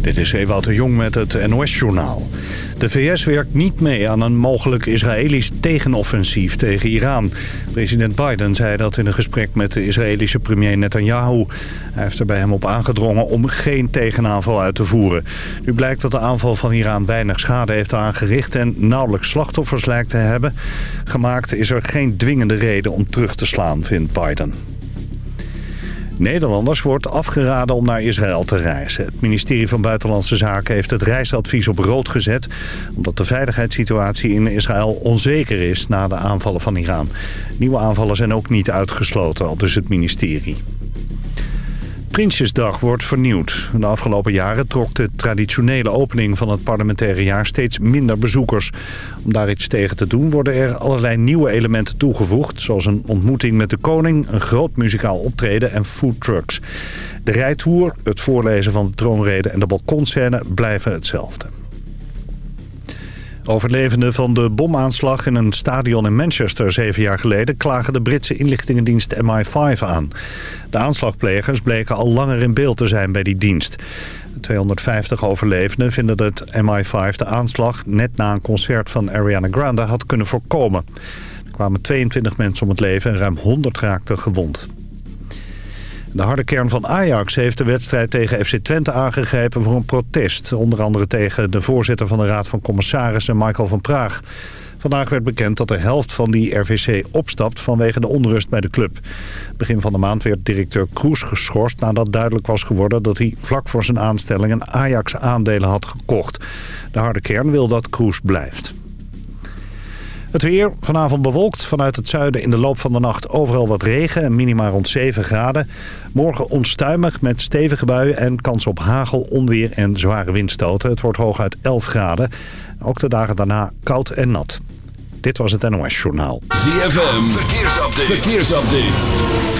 Dit is Ewout de Jong met het NOS-journaal. De VS werkt niet mee aan een mogelijk Israëlisch tegenoffensief tegen Iran. President Biden zei dat in een gesprek met de Israëlische premier Netanyahu. Hij heeft er bij hem op aangedrongen om geen tegenaanval uit te voeren. Nu blijkt dat de aanval van Iran weinig schade heeft aangericht... en nauwelijks slachtoffers lijkt te hebben. Gemaakt is er geen dwingende reden om terug te slaan, vindt Biden. Nederlanders wordt afgeraden om naar Israël te reizen. Het ministerie van Buitenlandse Zaken heeft het reisadvies op rood gezet... omdat de veiligheidssituatie in Israël onzeker is na de aanvallen van Iran. Nieuwe aanvallen zijn ook niet uitgesloten, al dus het ministerie. Prinsjesdag wordt vernieuwd. De afgelopen jaren trok de traditionele opening van het parlementaire jaar steeds minder bezoekers. Om daar iets tegen te doen worden er allerlei nieuwe elementen toegevoegd... zoals een ontmoeting met de koning, een groot muzikaal optreden en foodtrucks. De rijtour, het voorlezen van de troonrede en de balkonscène blijven hetzelfde. Overlevenden van de bomaanslag in een stadion in Manchester zeven jaar geleden... klagen de Britse inlichtingendienst MI5 aan. De aanslagplegers bleken al langer in beeld te zijn bij die dienst. De 250 overlevenden vinden dat MI5 de aanslag... net na een concert van Ariana Grande had kunnen voorkomen. Er kwamen 22 mensen om het leven en ruim 100 raakten gewond. De harde kern van Ajax heeft de wedstrijd tegen FC Twente aangegrepen voor een protest. Onder andere tegen de voorzitter van de Raad van Commissarissen, Michael van Praag. Vandaag werd bekend dat de helft van die RVC opstapt vanwege de onrust bij de club. Begin van de maand werd directeur Kroes geschorst nadat duidelijk was geworden dat hij vlak voor zijn aanstelling een Ajax-aandelen had gekocht. De harde kern wil dat Kroes blijft. Het weer vanavond bewolkt. Vanuit het zuiden in de loop van de nacht overal wat regen. En minima rond 7 graden. Morgen onstuimig met stevige buien en kans op hagel, onweer en zware windstoten. Het wordt hooguit 11 graden. Ook de dagen daarna koud en nat. Dit was het NOS Journaal. ZFM, verkeersupdate. verkeersupdate.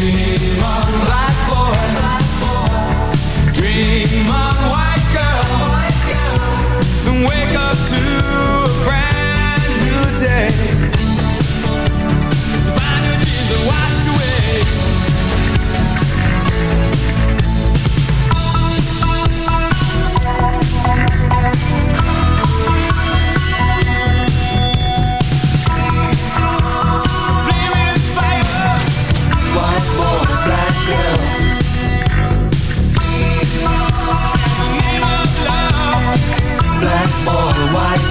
Dream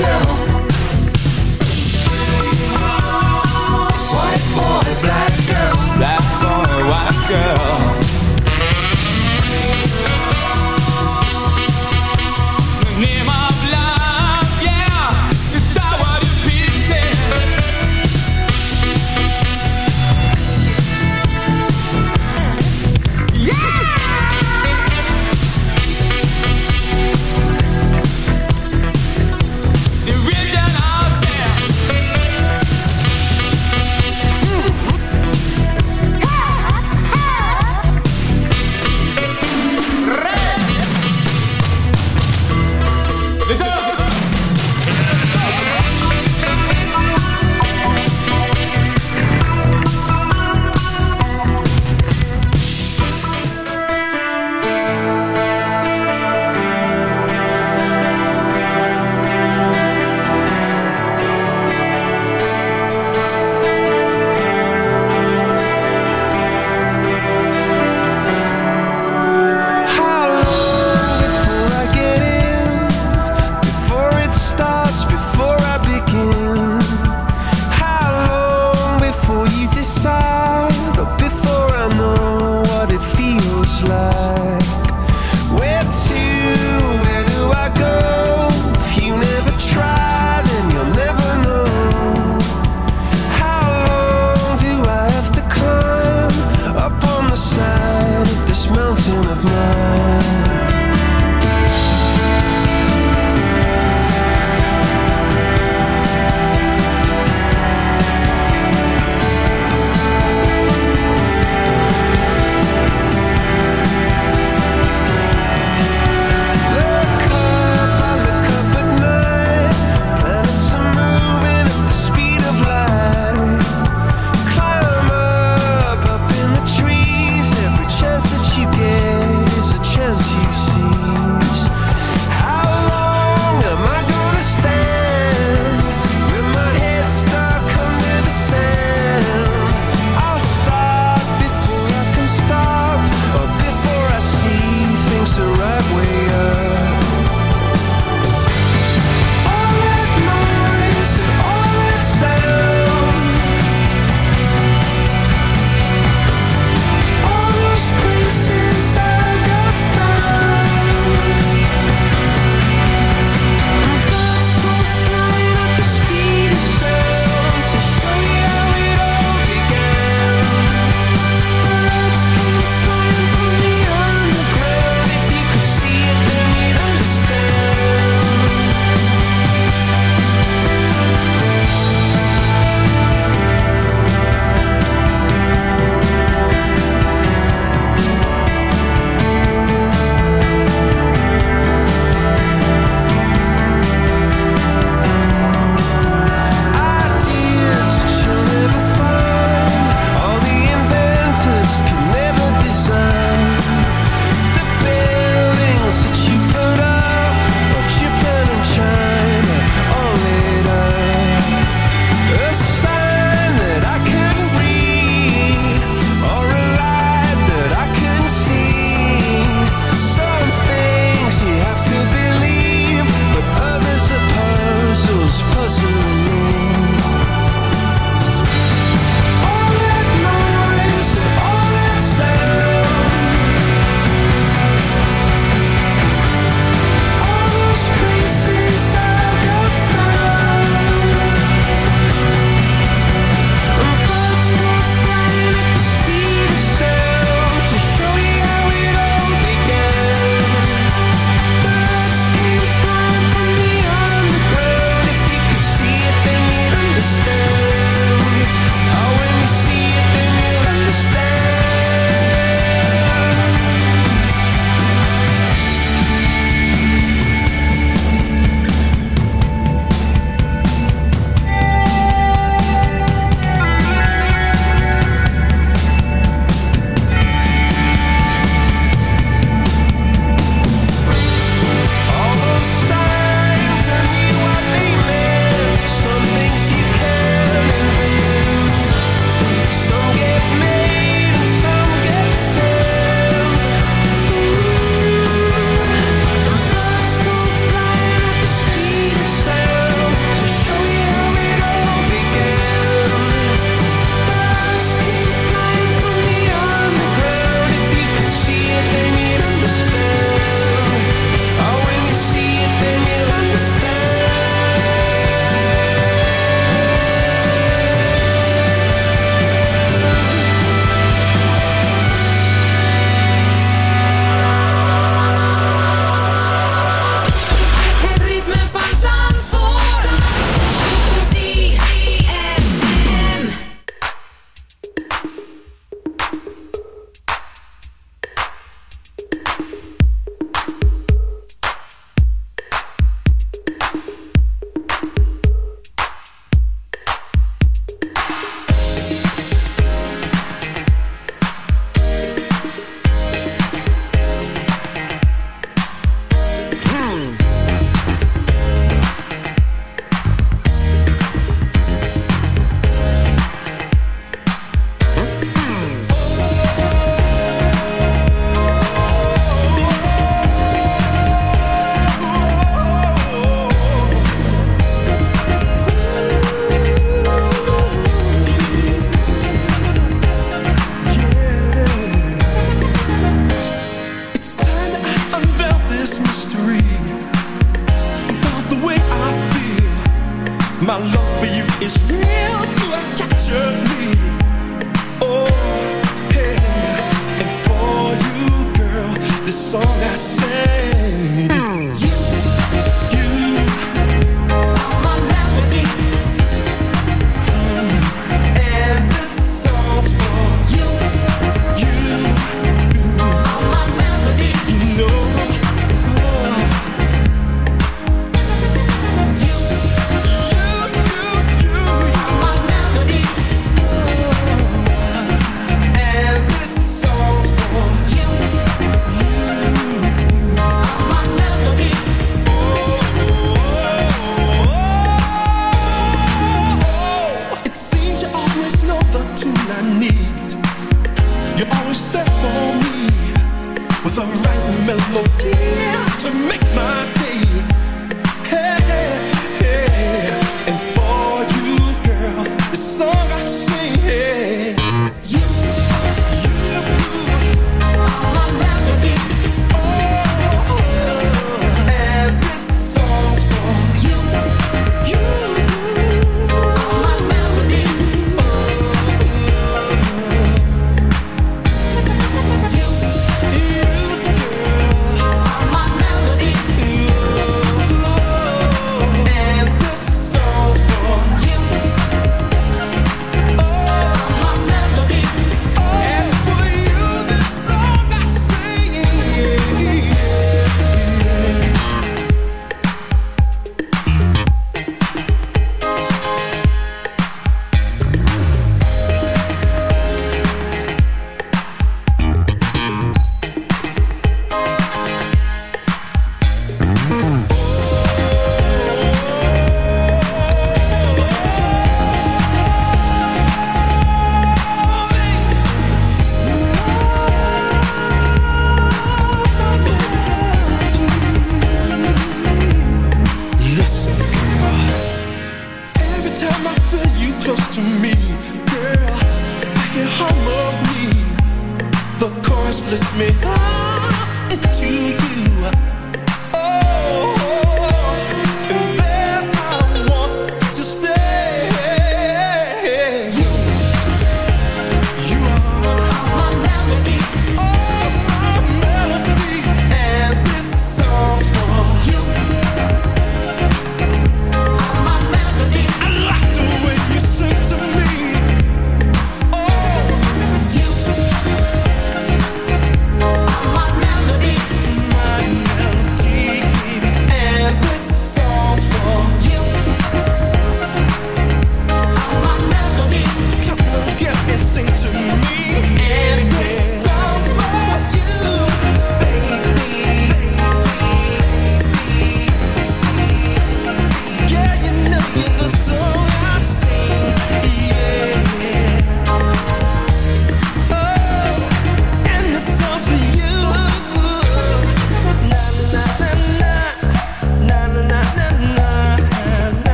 white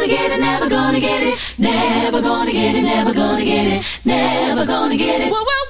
gonna get it, never gonna get it, never gonna get it, never gonna get it, never gonna get it. Whoa, whoa,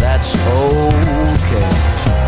that's okay.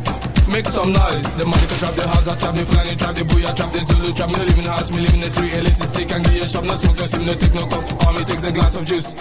Make some noise. The magical trap, the house, I trap, the flying trap, the booyah trap, the Zulu trap. Me the house, me live in the street. Elitist stick and give you a shop, no smoke, no steam, no take no cup. All me takes a glass of juice.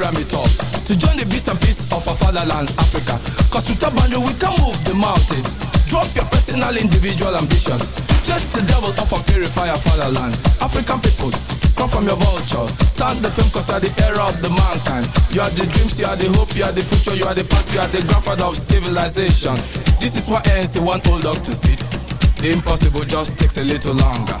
Pyramid top to join the beast and peace of our fatherland, Africa. Cause with a boundary we can move the mountains. Drop your personal, individual ambitions. Just the devil of a purifier fatherland. African people, come from your vulture. Start the film cause you are the era of the mankind. You are the dreams, you are the hope, you are the future, you are the past, you are the grandfather of civilization. This is why ANC want old dog to sit. The impossible just takes a little longer.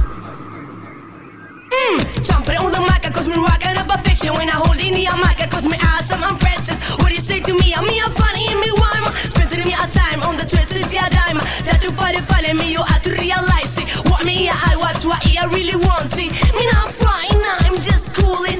Mmm, jumping on the mic, cause me rocking up a fiction. When I hold in the mic, cause me awesome, I'm Francis. What do you say to me? I'm me, I'm funny, and me rhyme. Spending me a time on the twisted yeah dime. Try to find it, find me, you have to realize it. What me, I watch, what I really want it. Me not flying, I'm just cooling.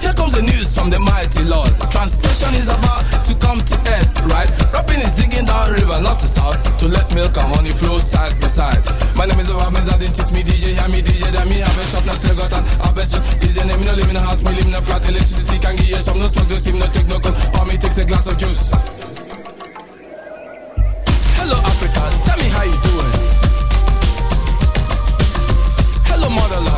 Here comes the news from the mighty Lord. Translation is about to come to end, right? Rapping is digging down river, not to south, to let milk and honey flow side by side. My name is Obamiz, I didn't teach me DJ, hear me DJ, then me have a shop, now still got an have a shop. Is your name, me no live in a house, me live in a flat, electricity can give you some, no smoke, no steam, no take no cold, or me takes a glass of juice. Hello Africa, tell me how you doing. Hello motherland,